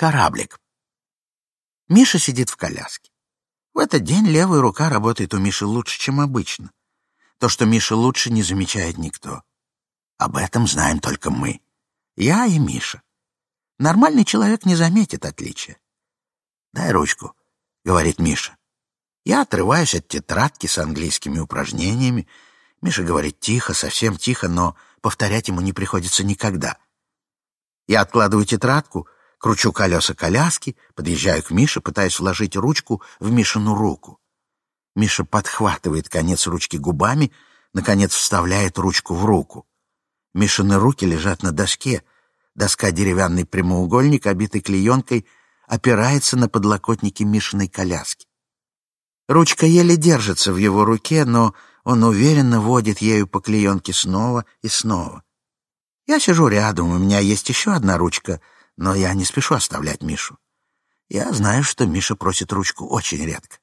Кораблик. Миша сидит в коляске. В этот день левая рука работает у Миши лучше, чем обычно. То, что Миша лучше, не замечает никто. Об этом знаем только мы. Я и Миша. Нормальный человек не заметит отличия. «Дай ручку», — говорит Миша. Я отрываюсь от тетрадки с английскими упражнениями. Миша говорит тихо, совсем тихо, но повторять ему не приходится никогда. Я откладываю тетрадку, кручу колеса коляски, подъезжаю к Мише, пытаясь вложить ручку в Мишину руку. Миша подхватывает конец ручки губами, наконец вставляет ручку в руку. Мишины руки лежат на доске. Доска деревянный прямоугольник, обитый клеенкой, опирается на подлокотники Мишиной коляски. Ручка еле держится в его руке, но он уверенно водит ею по клеенке снова и снова. Я сижу рядом, у меня есть еще одна ручка, но я не спешу оставлять Мишу. Я знаю, что Миша просит ручку очень редко.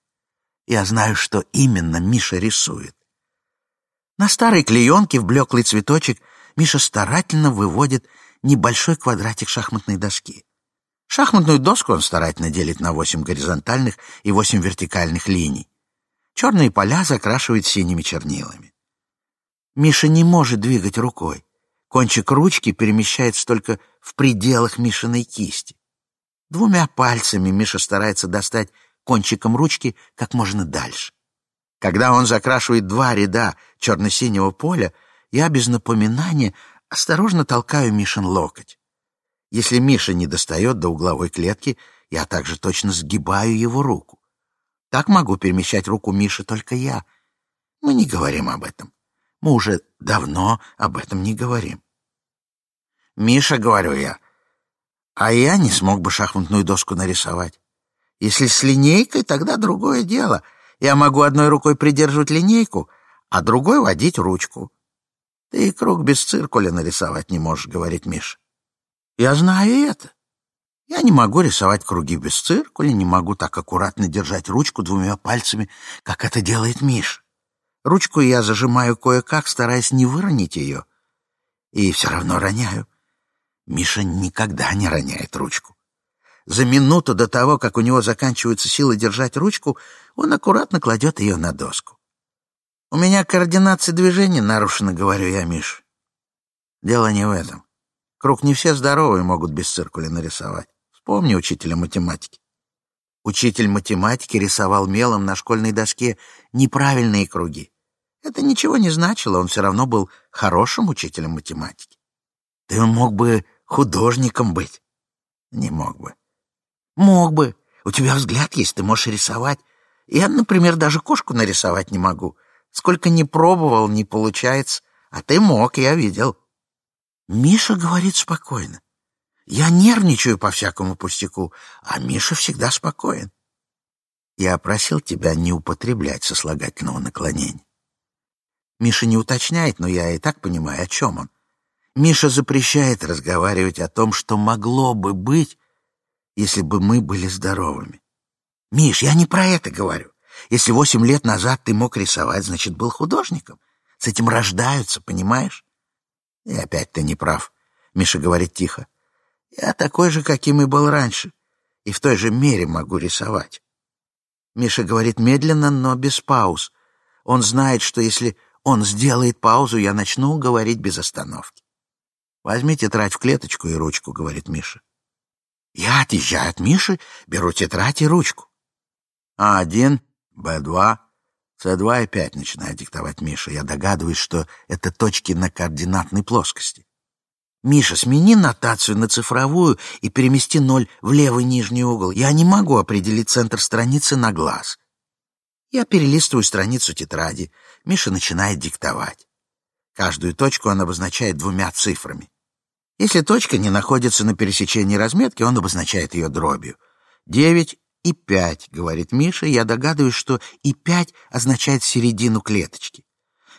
Я знаю, что именно Миша рисует. На старой клеенке в блеклый цветочек Миша старательно выводит небольшой квадратик шахматной доски. Шахматную доску он старательно делит на восемь горизонтальных и восемь вертикальных линий. Черные поля закрашивает синими чернилами. Миша не может двигать рукой. Кончик ручки перемещается только в пределах Мишиной кисти. Двумя пальцами Миша старается достать кончиком ручки как можно дальше. Когда он закрашивает два ряда черно-синего поля, я без напоминания осторожно толкаю Мишин локоть. Если Миша не достает до угловой клетки, я также точно сгибаю его руку. Так могу перемещать руку Миши только я. Мы не говорим об этом. Мы уже давно об этом не говорим. «Миша», — говорю я, — «а я не смог бы шахматную доску нарисовать. Если с линейкой, тогда другое дело. Я могу одной рукой придерживать линейку, а другой водить ручку. Ты и круг без циркуля нарисовать не можешь, говорит Миша. Я знаю это. Я не могу рисовать круги без циркуля, не могу так аккуратно держать ручку двумя пальцами, как это делает Миша. Ручку я зажимаю кое-как, стараясь не выронить ее. И все равно роняю. Миша никогда не роняет ручку. За минуту до того, как у него заканчиваются силы держать ручку, он аккуратно кладет ее на доску. У меня координация движения нарушена, говорю я, Миш. Дело не в этом. Круг не все здоровые могут без циркуля нарисовать. Вспомни учителя математики. Учитель математики рисовал мелом на школьной доске неправильные круги. Это ничего не значило, он все равно был хорошим учителем математики. Ты мог бы художником быть. Не мог бы. Мог бы. У тебя взгляд есть, ты можешь рисовать. Я, например, даже кошку нарисовать не могу. Сколько не пробовал, не получается. А ты мог, я видел. Миша говорит спокойно. Я нервничаю по всякому пустяку, а Миша всегда спокоен. Я просил тебя не употреблять сослагательного наклонения. Миша не уточняет, но я и так понимаю, о чем он. Миша запрещает разговаривать о том, что могло бы быть, если бы мы были здоровыми. Миш, я не про это говорю. Если восемь лет назад ты мог рисовать, значит, был художником. С этим рождаются, понимаешь? И опять ты не прав, Миша говорит тихо. Я такой же, каким и был раньше, и в той же мере могу рисовать. Миша говорит медленно, но без пауз. Он знает, что если он сделает паузу, я начну говорить без остановки. «Возьми тетрадь в клеточку и ручку», — говорит Миша. Я отъезжаю от Миши, беру тетрадь и ручку. А один Б2, С2 и 5 начинает диктовать Миша. Я догадываюсь, что это точки на координатной плоскости. Миша, смени нотацию на цифровую и перемести ноль в левый нижний угол. Я не могу определить центр страницы на глаз. Я перелистываю страницу тетради. Миша начинает диктовать. Каждую точку он обозначает двумя цифрами. Если точка не находится на пересечении разметки, он обозначает ее дробью. Девять и пять, говорит Миша, я догадываюсь, что и пять означает середину клеточки.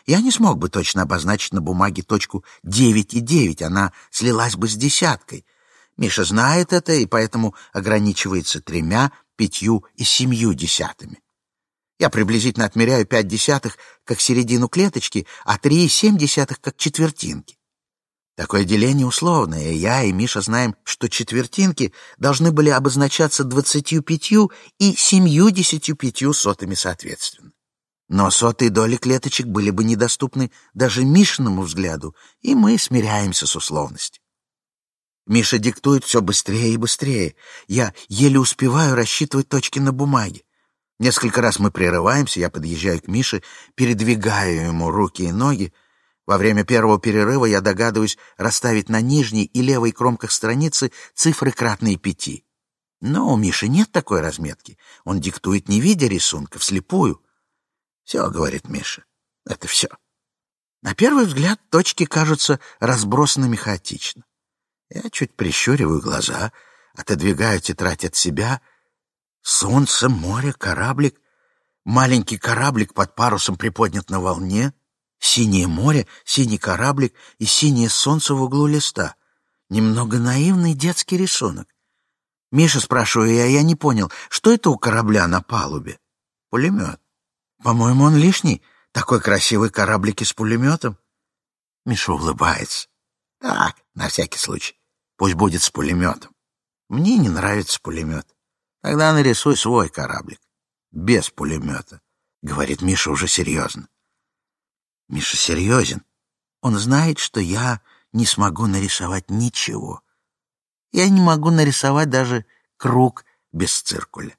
Я не смог бы точно обозначить на бумаге точку девять и девять, она слилась бы с десяткой. Миша знает это и поэтому ограничивается тремя, пятью и семью десятыми. Я приблизительно отмеряю пять десятых как середину клеточки, а три и семь десятых как четвертинки. Такое деление условное. Я и Миша знаем, что четвертинки должны были обозначаться двадцатью пятью и семью-десятью пятью сотыми соответственно. Но сотые доли клеточек были бы недоступны даже Мишиному взгляду, и мы смиряемся с условностью. Миша диктует все быстрее и быстрее. Я еле успеваю рассчитывать точки на бумаге. Несколько раз мы прерываемся, я подъезжаю к Мише, передвигаю ему руки и ноги, во время первого перерыва я догадываюсь расставить на нижней и левой кромках страницы цифры кратные пяти. Но у Миши нет такой разметки. Он диктует, не видя рисунка, вслепую. «Все», — говорит Миша, — «это все». На первый взгляд точки кажутся разбросанными хаотично. Я чуть прищуриваю глаза, отодвигаю тетрадь от себя. Солнце, море, кораблик. Маленький кораблик под парусом приподнят на волне. Синее море, синий кораблик и синее солнце в углу листа. Немного наивный детский рисунок. Миша, спрашиваю я, я не понял, что это у корабля на палубе? Пулемет. По-моему, он лишний. Такой красивый кораблик с пулеметом. Миша улыбается. Так, на всякий случай. Пусть будет с пулеметом. Мне не нравится пулемет. Тогда нарисуй свой кораблик. Без пулемета. Говорит Миша уже серьезно. Миша серьезен. Он знает, что я не смогу нарисовать ничего. Я не могу нарисовать даже круг без циркуля.